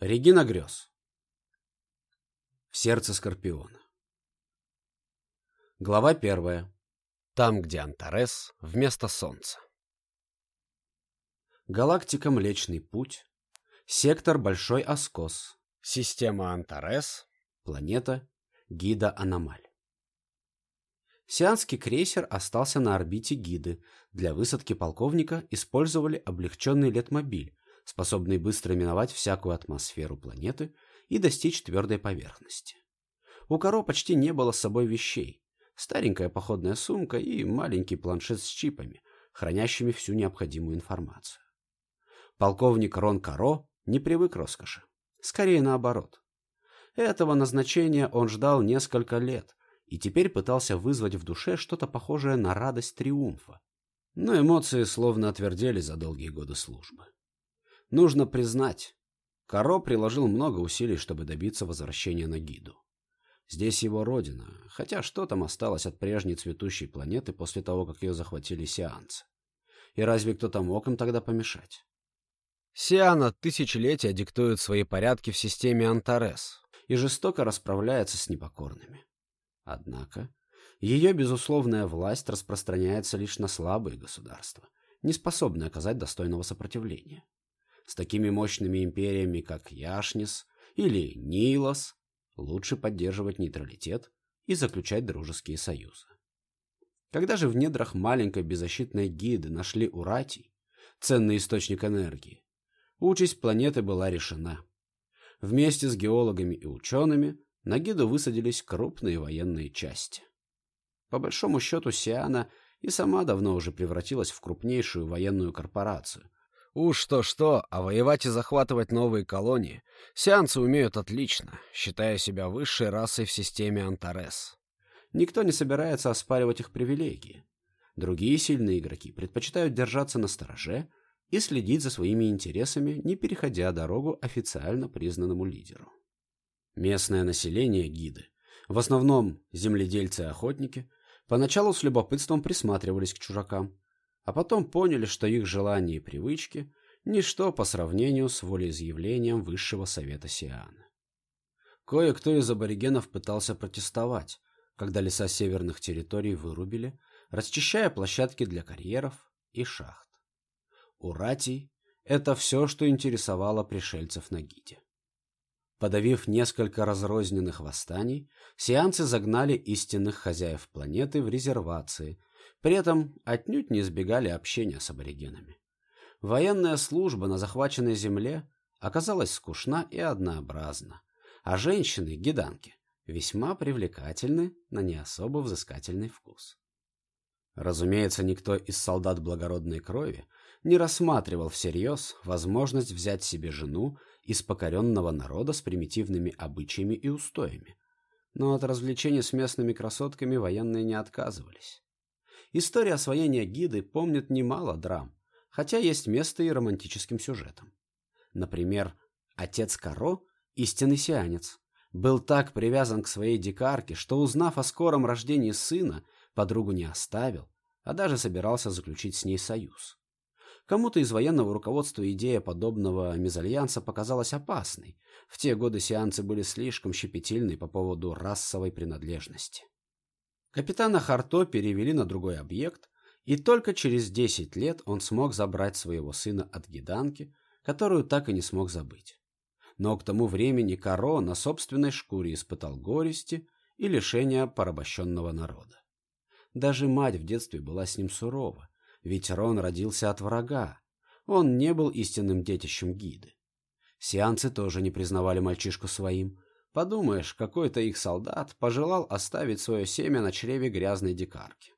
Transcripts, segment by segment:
Регина грез. В сердце Скорпиона. Глава первая. Там, где Антарес вместо Солнца. Галактика Млечный Путь. Сектор Большой Аскос. Система Антарес. Планета Гида Аномаль. Сианский крейсер остался на орбите Гиды. Для высадки полковника использовали облегченный летмобиль, способный быстро миновать всякую атмосферу планеты и достичь твердой поверхности. У Каро почти не было с собой вещей. Старенькая походная сумка и маленький планшет с чипами, хранящими всю необходимую информацию. Полковник Рон Каро не привык к роскоши. Скорее наоборот. Этого назначения он ждал несколько лет и теперь пытался вызвать в душе что-то похожее на радость триумфа. Но эмоции словно отвердели за долгие годы службы. Нужно признать, Каро приложил много усилий, чтобы добиться возвращения на Гиду. Здесь его родина, хотя что там осталось от прежней цветущей планеты после того, как ее захватили сеансы? И разве кто-то мог им тогда помешать? Сиана тысячелетия диктует свои порядки в системе Антарес и жестоко расправляется с непокорными. Однако ее безусловная власть распространяется лишь на слабые государства, не способные оказать достойного сопротивления. С такими мощными империями, как Яшнис или Нилос, лучше поддерживать нейтралитет и заключать дружеские союзы. Когда же в недрах маленькой беззащитной гиды нашли Уратий, ценный источник энергии, участь планеты была решена. Вместе с геологами и учеными на гиду высадились крупные военные части. По большому счету Сиана и сама давно уже превратилась в крупнейшую военную корпорацию, Уж что-что, а воевать и захватывать новые колонии сеансы умеют отлично, считая себя высшей расой в системе Антарес. Никто не собирается оспаривать их привилегии. Другие сильные игроки предпочитают держаться на стороже и следить за своими интересами, не переходя дорогу официально признанному лидеру. Местное население гиды, в основном земледельцы и охотники, поначалу с любопытством присматривались к чужакам, а потом поняли, что их желания и привычки – ничто по сравнению с волеизъявлением Высшего Совета Сиана. Кое-кто из аборигенов пытался протестовать, когда леса северных территорий вырубили, расчищая площадки для карьеров и шахт. Уратий – это все, что интересовало пришельцев на Гиде. Подавив несколько разрозненных восстаний, сианцы загнали истинных хозяев планеты в резервации – при этом отнюдь не избегали общения с аборигенами. Военная служба на захваченной земле оказалась скучна и однообразна, а женщины, гиданки, весьма привлекательны на не особо взыскательный вкус. Разумеется, никто из солдат благородной крови не рассматривал всерьез возможность взять себе жену из покоренного народа с примитивными обычаями и устоями. Но от развлечений с местными красотками военные не отказывались. История освоения гиды помнит немало драм, хотя есть место и романтическим сюжетам. Например, отец Каро, истинный сианец, был так привязан к своей дикарке, что, узнав о скором рождении сына, подругу не оставил, а даже собирался заключить с ней союз. Кому-то из военного руководства идея подобного мезальянса показалась опасной. В те годы сеансы были слишком щепетильны по поводу расовой принадлежности. Капитана Харто перевели на другой объект, и только через 10 лет он смог забрать своего сына от гиданки, которую так и не смог забыть. Но к тому времени Каро на собственной шкуре испытал горести и лишения порабощенного народа. Даже мать в детстве была с ним сурова, ведь Рон родился от врага. Он не был истинным детищем гиды. Сианцы тоже не признавали мальчишку своим, Подумаешь, какой-то их солдат пожелал оставить свое семя на чреве грязной дикарки.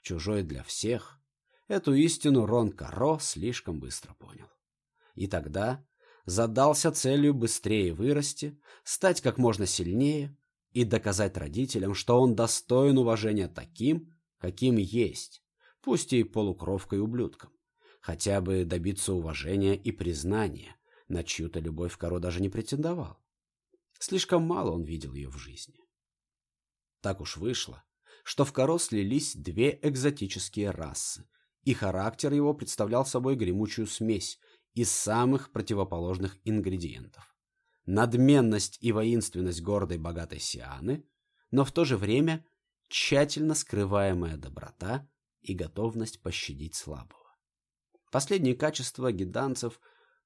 Чужой для всех. Эту истину Рон Каро слишком быстро понял. И тогда задался целью быстрее вырасти, стать как можно сильнее и доказать родителям, что он достоин уважения таким, каким есть, пусть и полукровкой ублюдком. Хотя бы добиться уважения и признания, на чью-то любовь Каро даже не претендовал. Слишком мало он видел ее в жизни. Так уж вышло, что в Каро слились две экзотические расы, и характер его представлял собой гремучую смесь из самых противоположных ингредиентов. надменность и воинственность гордой богатой Сианы, но в то же время тщательно скрываемая доброта и готовность пощадить слабого. Последние качества гиданцев,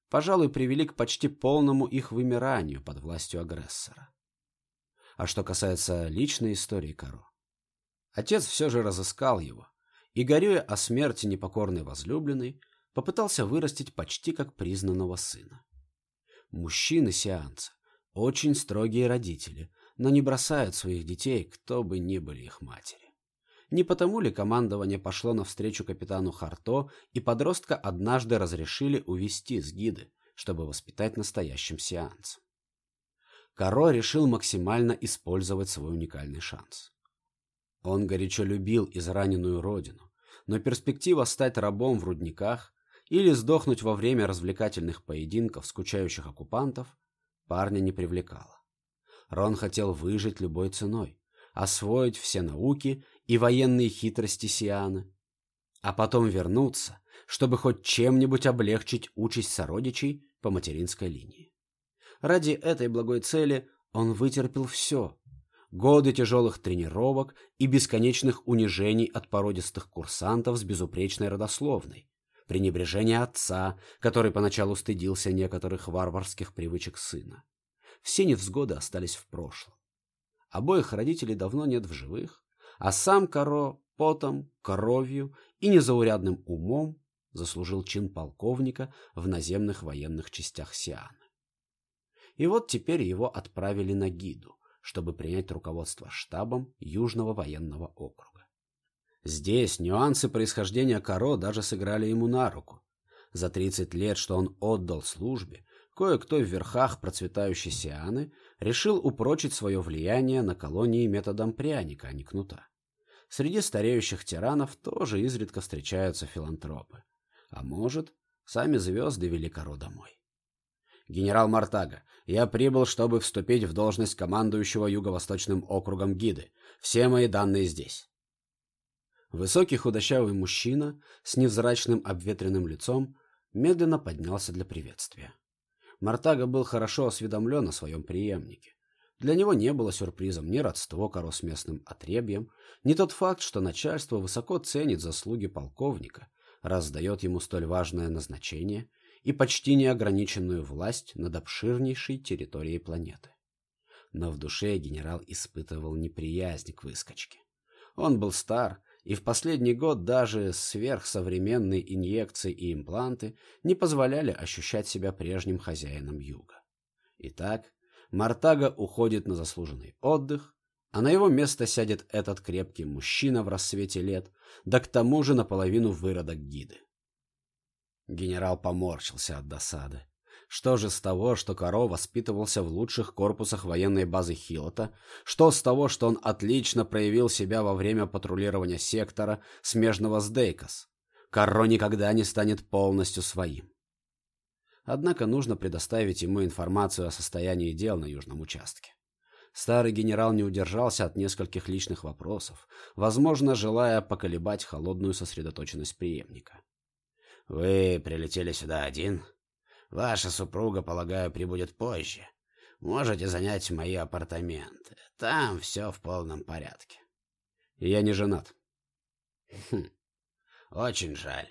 пожалуй, привели к почти полному их вымиранию под властью агрессора. А что касается личной истории Каро, отец все же разыскал его и, горюя о смерти непокорной возлюбленной, попытался вырастить почти как признанного сына. Мужчины-сеанцы, очень строгие родители, но не бросают своих детей, кто бы ни были их матери. Не потому ли командование пошло навстречу капитану Харто, и подростка однажды разрешили увести с гиды, чтобы воспитать настоящим сеансом? Каро решил максимально использовать свой уникальный шанс. Он горячо любил израненную родину, но перспектива стать рабом в рудниках или сдохнуть во время развлекательных поединков скучающих оккупантов парня не привлекала. Рон хотел выжить любой ценой, освоить все науки и военные хитрости Сианы, а потом вернуться, чтобы хоть чем-нибудь облегчить участь сородичей по материнской линии. Ради этой благой цели он вытерпел все. Годы тяжелых тренировок и бесконечных унижений от породистых курсантов с безупречной родословной, пренебрежение отца, который поначалу стыдился некоторых варварских привычек сына. Все невзгоды остались в прошлом. Обоих родителей давно нет в живых, а сам Каро потом, кровью и незаурядным умом заслужил чин полковника в наземных военных частях Сианы. И вот теперь его отправили на Гиду, чтобы принять руководство штабом Южного военного округа. Здесь нюансы происхождения Каро даже сыграли ему на руку. За 30 лет, что он отдал службе, кое-кто в верхах процветающей Сианы решил упрочить свое влияние на колонии методом пряника, а не кнута. Среди стареющих тиранов тоже изредка встречаются филантропы. А может, сами звезды вели Каро домой. «Генерал Мартага, я прибыл, чтобы вступить в должность командующего Юго-Восточным округом Гиды. Все мои данные здесь». Высокий худощавый мужчина с невзрачным обветренным лицом медленно поднялся для приветствия. Мартага был хорошо осведомлен о своем преемнике. Для него не было сюрпризом ни родство коро с местным отребьем, ни тот факт, что начальство высоко ценит заслуги полковника, раз дает ему столь важное назначение и почти неограниченную власть над обширнейшей территорией планеты. Но в душе генерал испытывал неприязнь к выскочке. Он был стар и в последний год даже сверхсовременные инъекции и импланты не позволяли ощущать себя прежним хозяином юга. Итак, Мартага уходит на заслуженный отдых, а на его место сядет этот крепкий мужчина в рассвете лет, да к тому же наполовину выродок гиды. Генерал поморщился от досады. Что же с того, что Каро воспитывался в лучших корпусах военной базы Хилота? Что с того, что он отлично проявил себя во время патрулирования сектора, смежного с Дейкос? Каро никогда не станет полностью своим. Однако нужно предоставить ему информацию о состоянии дел на южном участке. Старый генерал не удержался от нескольких личных вопросов, возможно, желая поколебать холодную сосредоточенность преемника. «Вы прилетели сюда один?» Ваша супруга, полагаю, прибудет позже. Можете занять мои апартаменты. Там все в полном порядке. Я не женат. Хм. Очень жаль.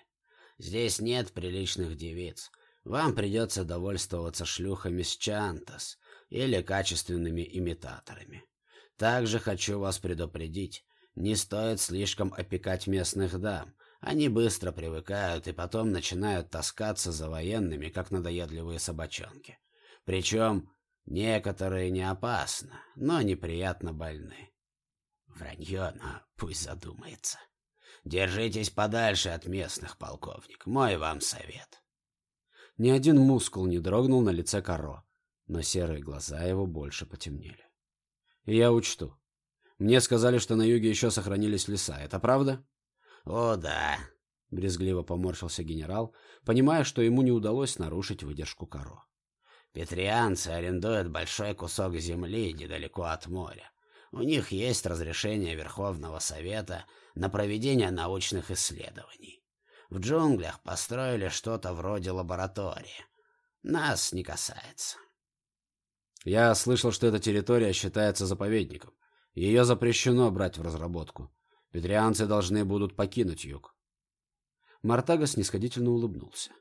Здесь нет приличных девиц. Вам придется довольствоваться шлюхами с Чантас или качественными имитаторами. Также хочу вас предупредить, не стоит слишком опекать местных дам. Они быстро привыкают и потом начинают таскаться за военными, как надоедливые собачонки. Причем некоторые не опасно, но неприятно больны. Вранье, но пусть задумается. Держитесь подальше от местных, полковник. Мой вам совет. Ни один мускул не дрогнул на лице Каро, но серые глаза его больше потемнели. я учту. Мне сказали, что на юге еще сохранились леса. Это правда? «О, да», — брезгливо поморщился генерал, понимая, что ему не удалось нарушить выдержку коро. «Петрианцы арендуют большой кусок земли недалеко от моря. У них есть разрешение Верховного Совета на проведение научных исследований. В джунглях построили что-то вроде лаборатории. Нас не касается». Я слышал, что эта территория считается заповедником. Ее запрещено брать в разработку. Петрианцы должны будут покинуть юг. Мартага снисходительно улыбнулся.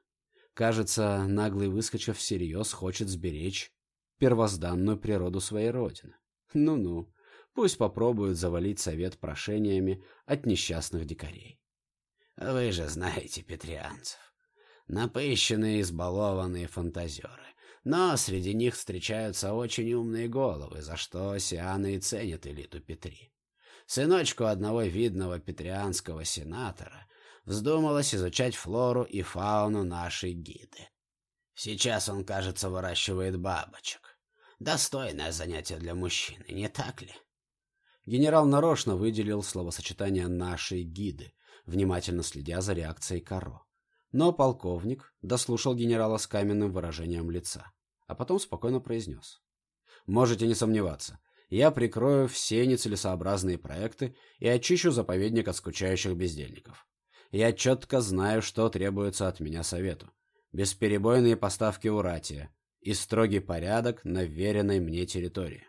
Кажется, наглый выскочив всерьез хочет сберечь первозданную природу своей родины. Ну-ну, пусть попробуют завалить совет прошениями от несчастных дикарей. Вы же знаете петрианцев. Напыщенные, избалованные фантазеры. Но среди них встречаются очень умные головы, за что сианы и ценят элиту Петри. Сыночку одного видного петрианского сенатора вздумалось изучать флору и фауну нашей гиды. Сейчас он, кажется, выращивает бабочек. Достойное занятие для мужчины, не так ли? Генерал нарочно выделил словосочетание «нашей гиды», внимательно следя за реакцией Каро. Но полковник дослушал генерала с каменным выражением лица а потом спокойно произнес. «Можете не сомневаться. Я прикрою все нецелесообразные проекты и очищу заповедник от скучающих бездельников. Я четко знаю, что требуется от меня совету. Бесперебойные поставки уратия и строгий порядок на веренной мне территории».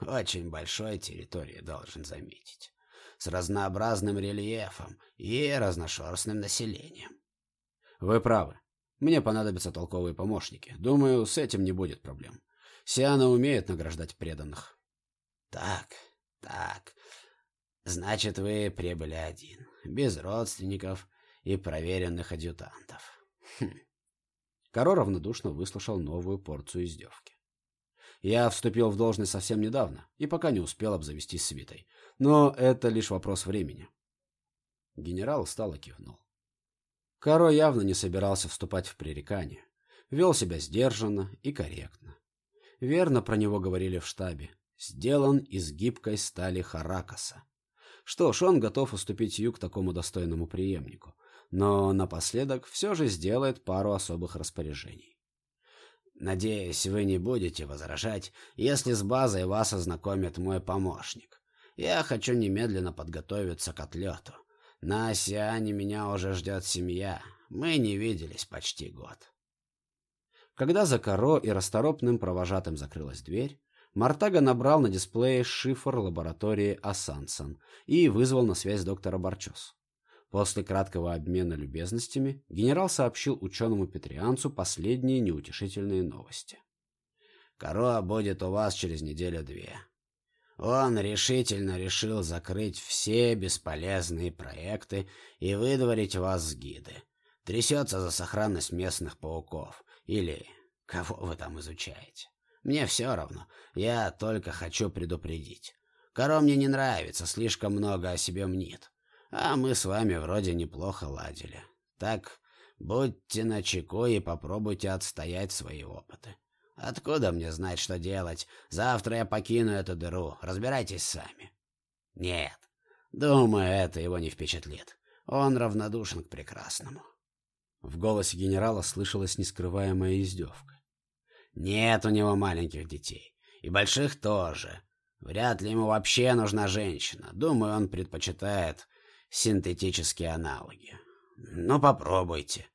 «Очень большой территории, должен заметить. С разнообразным рельефом и разношерстным населением». «Вы правы. Мне понадобятся толковые помощники. Думаю, с этим не будет проблем. Сиана умеет награждать преданных. Так, так. Значит, вы прибыли один, без родственников и проверенных адъютантов. Хм. Каро равнодушно выслушал новую порцию издевки. Я вступил в должность совсем недавно и пока не успел обзавестись свитой. Но это лишь вопрос времени. Генерал устало кивнул. Каро явно не собирался вступать в пререкание. Вел себя сдержанно и корректно. Верно про него говорили в штабе. Сделан из гибкой стали Харакаса. Что ж, он готов уступить юг такому достойному преемнику. Но напоследок все же сделает пару особых распоряжений. «Надеюсь, вы не будете возражать, если с базой вас ознакомит мой помощник. Я хочу немедленно подготовиться к отлету. На Осиане меня уже ждет семья. Мы не виделись почти год. Когда за Каро и расторопным провожатым закрылась дверь, Мартага набрал на дисплее шифр лаборатории Асансан и вызвал на связь доктора Барчос. После краткого обмена любезностями генерал сообщил ученому Петрианцу последние неутешительные новости. «Каро будет у вас через неделю-две. Он решительно решил закрыть все бесполезные проекты и выдворить вас с гиды. Трясется за сохранность местных пауков. Или кого вы там изучаете. Мне все равно. Я только хочу предупредить. Коро мне не нравится, слишком много о себе мнит. А мы с вами вроде неплохо ладили. Так будьте начеку и попробуйте отстоять свои опыты. Откуда мне знать, что делать? Завтра я покину эту дыру. Разбирайтесь сами. Нет. Думаю, это его не впечатлит. Он равнодушен к прекрасному. В голосе генерала слышалась нескрываемая издевка. Нет у него маленьких детей. И больших тоже. Вряд ли ему вообще нужна женщина. Думаю, он предпочитает синтетические аналоги. Ну, попробуйте.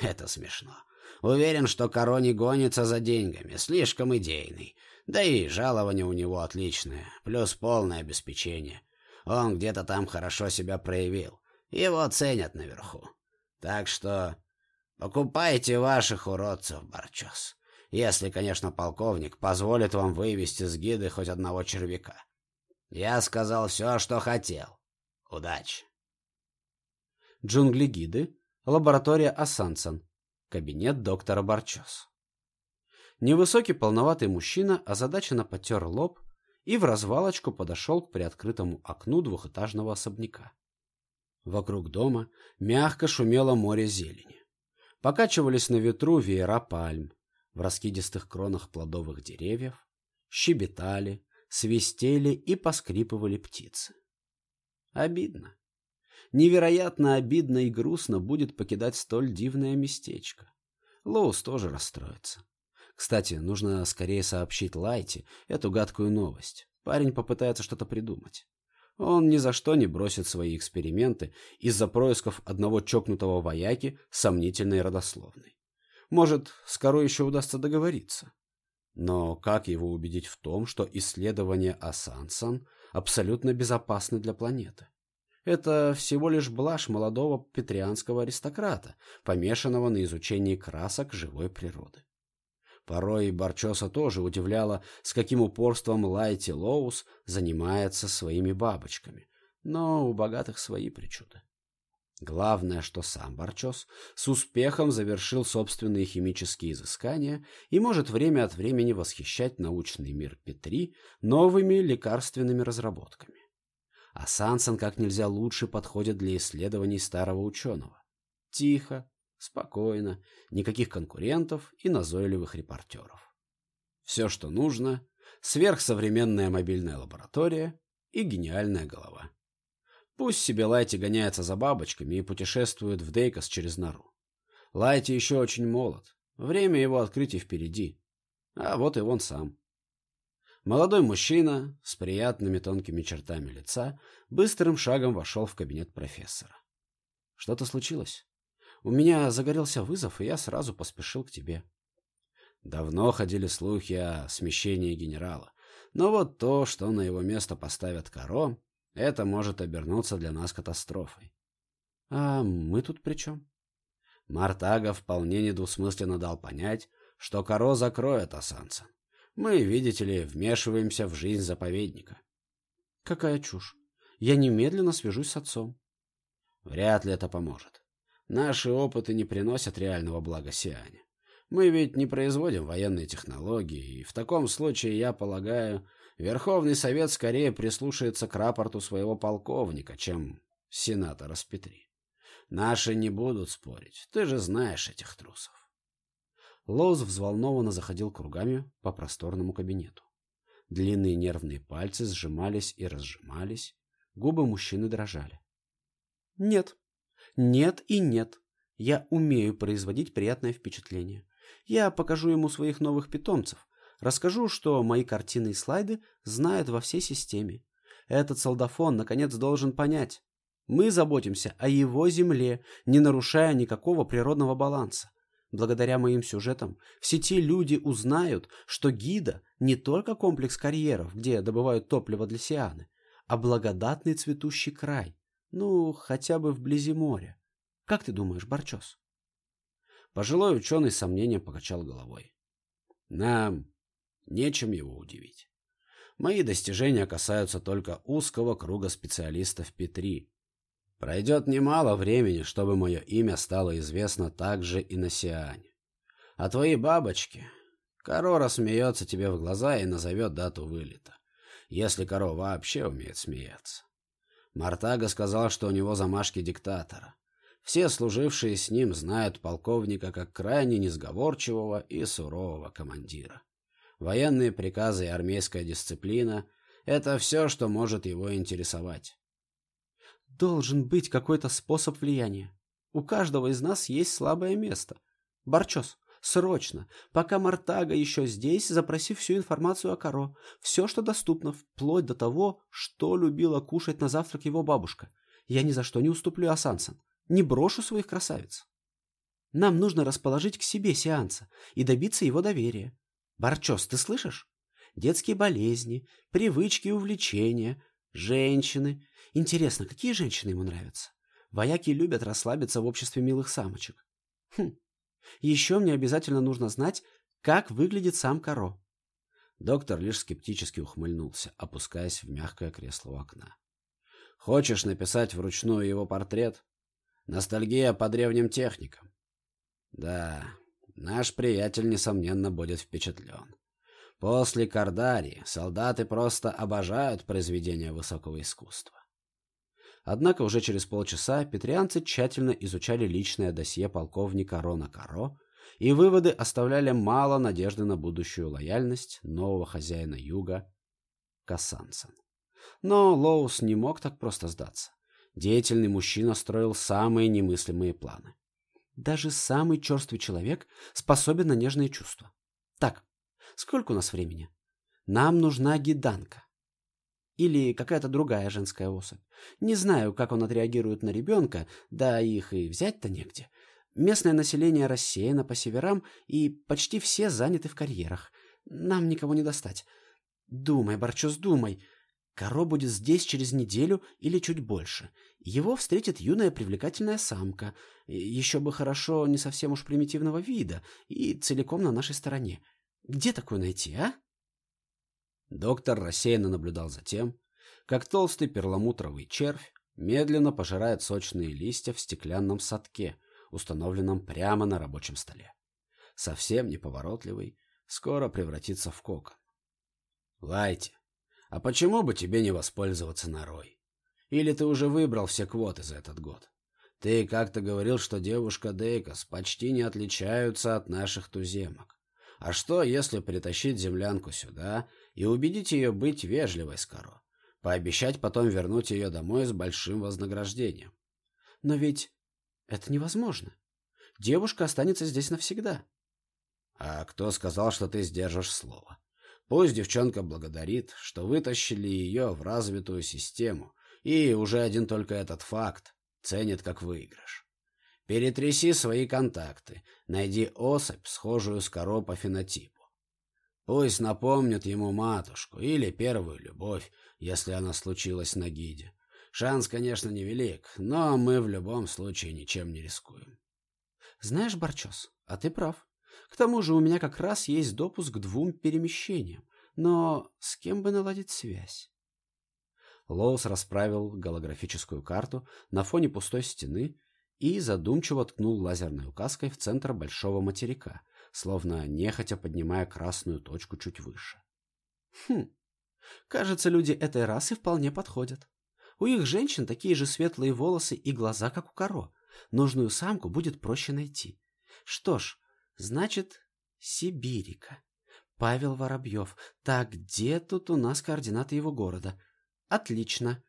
Это смешно. Уверен, что Корони гонится за деньгами, слишком идейный. Да и жалование у него отличное, плюс полное обеспечение. Он где-то там хорошо себя проявил. Его ценят наверху. Так что покупайте ваших уродцев, Барчос. Если, конечно, полковник позволит вам вывести с гиды хоть одного червяка. Я сказал все, что хотел. Удачи. Джунгли гиды. Лаборатория Ассансан. Кабинет доктора Барчос. Невысокий полноватый мужчина озадаченно потер лоб и в развалочку подошел к приоткрытому окну двухэтажного особняка. Вокруг дома мягко шумело море зелени. Покачивались на ветру веера пальм, в раскидистых кронах плодовых деревьев, щебетали, свистели и поскрипывали птицы. Обидно. Невероятно обидно и грустно будет покидать столь дивное местечко. Лоус тоже расстроится. Кстати, нужно скорее сообщить Лайте эту гадкую новость. Парень попытается что-то придумать. Он ни за что не бросит свои эксперименты из-за происков одного чокнутого вояки сомнительной родословной. Может, скоро еще удастся договориться. Но как его убедить в том, что исследования Асансан абсолютно безопасны для планеты? Это всего лишь блажь молодого петрианского аристократа, помешанного на изучении красок живой природы. Порой Барчоса тоже удивляло, с каким упорством Лайти Лоус занимается своими бабочками, но у богатых свои причуды. Главное, что сам Барчос с успехом завершил собственные химические изыскания и может время от времени восхищать научный мир Петри новыми лекарственными разработками. А Сансон как нельзя лучше подходит для исследований старого ученого. Тихо, спокойно, никаких конкурентов и назойливых репортеров. Все, что нужно, сверхсовременная мобильная лаборатория и гениальная голова. Пусть себе Лайти гоняется за бабочками и путешествует в Дейкос через нору. Лайти еще очень молод. Время его открытий впереди. А вот и он сам. Молодой мужчина с приятными тонкими чертами лица быстрым шагом вошел в кабинет профессора. Что-то случилось? У меня загорелся вызов, и я сразу поспешил к тебе. Давно ходили слухи о смещении генерала. Но вот то, что на его место поставят Каро, это может обернуться для нас катастрофой. А мы тут при чем? Мартага вполне недвусмысленно дал понять, что Каро закроет Асанца. Мы, видите ли, вмешиваемся в жизнь заповедника. Какая чушь. Я немедленно свяжусь с отцом. Вряд ли это поможет. Наши опыты не приносят реального блага Сиане. Мы ведь не производим военные технологии, и в таком случае, я полагаю, Верховный Совет скорее прислушается к рапорту своего полковника, чем сенатора с Петри. Наши не будут спорить, ты же знаешь этих трусов. Лоуз взволнованно заходил кругами по просторному кабинету. Длинные нервные пальцы сжимались и разжимались, губы мужчины дрожали. «Нет, нет и нет. Я умею производить приятное впечатление. Я покажу ему своих новых питомцев, Расскажу, что мои картины и слайды знают во всей системе. Этот солдафон, наконец, должен понять. Мы заботимся о его земле, не нарушая никакого природного баланса. Благодаря моим сюжетам в сети люди узнают, что Гида не только комплекс карьеров, где добывают топливо для Сианы, а благодатный цветущий край, ну, хотя бы вблизи моря. Как ты думаешь, Барчос? Пожилой ученый с сомнением покачал головой. Нам Нечем его удивить. Мои достижения касаются только узкого круга специалистов Петри. Пройдет немало времени, чтобы мое имя стало известно также и на Сиане. А твои бабочки... Каро смеется тебе в глаза и назовет дату вылета. Если Каро вообще умеет смеяться. Мартага сказал, что у него замашки диктатора. Все служившие с ним знают полковника как крайне несговорчивого и сурового командира. Военные приказы и армейская дисциплина – это все, что может его интересовать. Должен быть какой-то способ влияния. У каждого из нас есть слабое место. Барчос, срочно, пока Мартага еще здесь, запроси всю информацию о Каро. Все, что доступно, вплоть до того, что любила кушать на завтрак его бабушка. Я ни за что не уступлю Асансан. Не брошу своих красавиц. Нам нужно расположить к себе сеанса и добиться его доверия. Барчос, ты слышишь? Детские болезни, привычки и увлечения, женщины. Интересно, какие женщины ему нравятся? Вояки любят расслабиться в обществе милых самочек. Хм. Еще мне обязательно нужно знать, как выглядит сам Каро. Доктор лишь скептически ухмыльнулся, опускаясь в мягкое кресло у окна. Хочешь написать вручную его портрет? Ностальгия по древним техникам. Да, Наш приятель, несомненно, будет впечатлен. После Кардари солдаты просто обожают произведения высокого искусства. Однако уже через полчаса петрианцы тщательно изучали личное досье полковника Рона Каро, и выводы оставляли мало надежды на будущую лояльность нового хозяина юга Кассансон. Но Лоус не мог так просто сдаться. Деятельный мужчина строил самые немыслимые планы. Даже самый черствый человек способен на нежные чувства. Так, сколько у нас времени? Нам нужна гиданка. Или какая-то другая женская особь. Не знаю, как он отреагирует на ребенка, да их и взять-то негде. Местное население рассеяно по северам, и почти все заняты в карьерах. Нам никого не достать. Думай, Барчос, думай. Коро будет здесь через неделю или чуть больше. Его встретит юная привлекательная самка, еще бы хорошо не совсем уж примитивного вида и целиком на нашей стороне. Где такую найти, а? Доктор рассеянно наблюдал за тем, как толстый перламутровый червь медленно пожирает сочные листья в стеклянном садке, установленном прямо на рабочем столе. Совсем неповоротливый, скоро превратится в кокон. Лайте, а почему бы тебе не воспользоваться норой? Или ты уже выбрал все квоты за этот год? Ты как-то говорил, что девушка Дейкос почти не отличаются от наших туземок. А что, если притащить землянку сюда и убедить ее быть вежливой с Каро? Пообещать потом вернуть ее домой с большим вознаграждением. Но ведь это невозможно. Девушка останется здесь навсегда. А кто сказал, что ты сдержишь слово? Пусть девчонка благодарит, что вытащили ее в развитую систему, и уже один только этот факт ценит как выигрыш. Перетряси свои контакты, найди особь, схожую с коро по фенотипу. Пусть напомнит ему матушку или первую любовь, если она случилась на гиде. Шанс, конечно, невелик, но мы в любом случае ничем не рискуем. Знаешь, Барчос, а ты прав. К тому же у меня как раз есть допуск к двум перемещениям. Но с кем бы наладить связь? Лоус расправил голографическую карту на фоне пустой стены и задумчиво ткнул лазерной указкой в центр большого материка, словно нехотя поднимая красную точку чуть выше. Хм, кажется, люди этой расы вполне подходят. У их женщин такие же светлые волосы и глаза, как у коро. Нужную самку будет проще найти. Что ж, Значит, Сибирика. Павел Воробьев. Так, где тут у нас координаты его города? Отлично.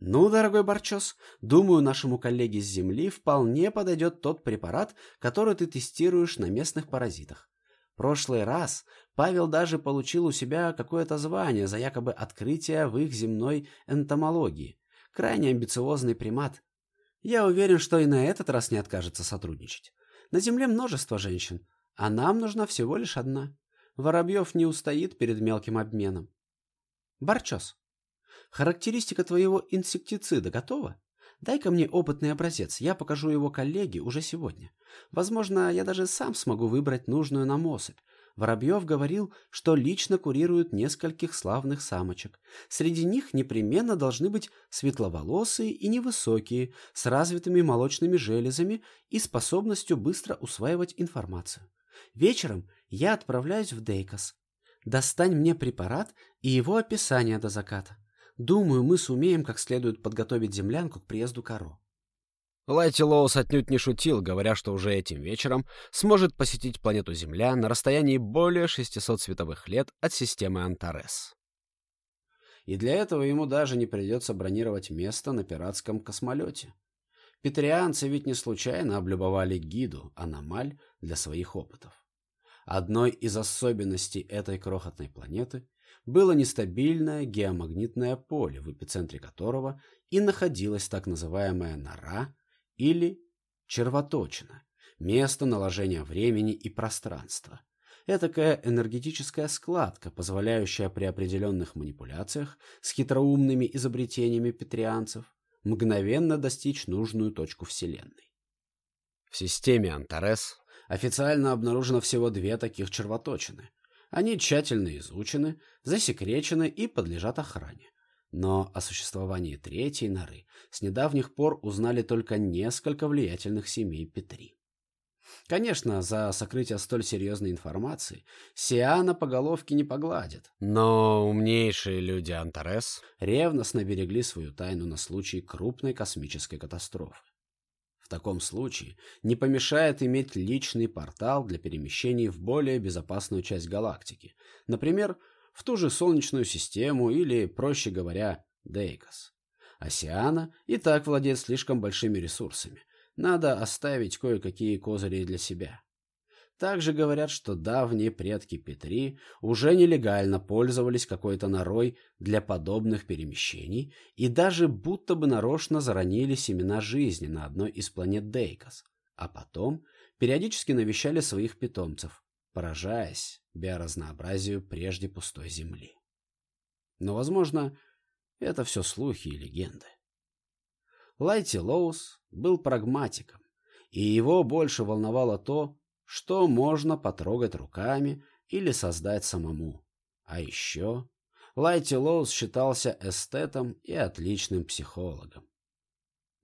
Ну, дорогой Барчос, думаю, нашему коллеге с Земли вполне подойдет тот препарат, который ты тестируешь на местных паразитах. Прошлый раз Павел даже получил у себя какое-то звание за якобы открытие в их земной энтомологии. Крайне амбициозный примат. Я уверен, что и на этот раз не откажется сотрудничать. На Земле множество женщин, а нам нужна всего лишь одна. Воробьев не устоит перед мелким обменом. Барчос, характеристика твоего инсектицида готова? Дай-ка мне опытный образец, я покажу его коллеге уже сегодня. Возможно, я даже сам смогу выбрать нужную нам особь, Воробьев говорил, что лично курирует нескольких славных самочек. Среди них непременно должны быть светловолосые и невысокие, с развитыми молочными железами и способностью быстро усваивать информацию. Вечером я отправляюсь в Дейкос. Достань мне препарат и его описание до заката. Думаю, мы сумеем как следует подготовить землянку к приезду Каро. Лайти Лоус отнюдь не шутил, говоря, что уже этим вечером сможет посетить планету Земля на расстоянии более 600 световых лет от системы Антарес. И для этого ему даже не придется бронировать место на пиратском космолете. Петрианцы ведь не случайно облюбовали гиду, аномаль, для своих опытов. Одной из особенностей этой крохотной планеты было нестабильное геомагнитное поле, в эпицентре которого и находилась так называемая нора или червоточина, место наложения времени и пространства. Этакая энергетическая складка, позволяющая при определенных манипуляциях с хитроумными изобретениями петрианцев мгновенно достичь нужную точку Вселенной. В системе Антарес официально обнаружено всего две таких червоточины. Они тщательно изучены, засекречены и подлежат охране. Но о существовании третьей норы с недавних пор узнали только несколько влиятельных семей Петри. Конечно, за сокрытие столь серьезной информации Сиана по головке не погладит. Но умнейшие люди Антарес ревностно берегли свою тайну на случай крупной космической катастрофы. Таком случае не помешает иметь личный портал для перемещений в более безопасную часть галактики. Например, в ту же Солнечную систему или, проще говоря, Дейкос. Осиана и так владеет слишком большими ресурсами. Надо оставить кое-какие козыри для себя. Также говорят, что давние предки Петри уже нелегально пользовались какой-то норой для подобных перемещений и даже будто бы нарочно заронили семена жизни на одной из планет Дейкос, а потом периодически навещали своих питомцев, поражаясь биоразнообразию прежде пустой Земли. Но, возможно, это все слухи и легенды. Лайти Лоус был прагматиком, и его больше волновало то, что можно потрогать руками или создать самому. А еще Лайти Лоус считался эстетом и отличным психологом.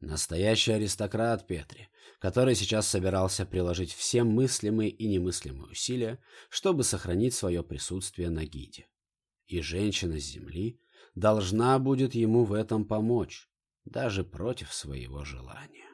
Настоящий аристократ Петри, который сейчас собирался приложить все мыслимые и немыслимые усилия, чтобы сохранить свое присутствие на гиде. И женщина с земли должна будет ему в этом помочь, даже против своего желания.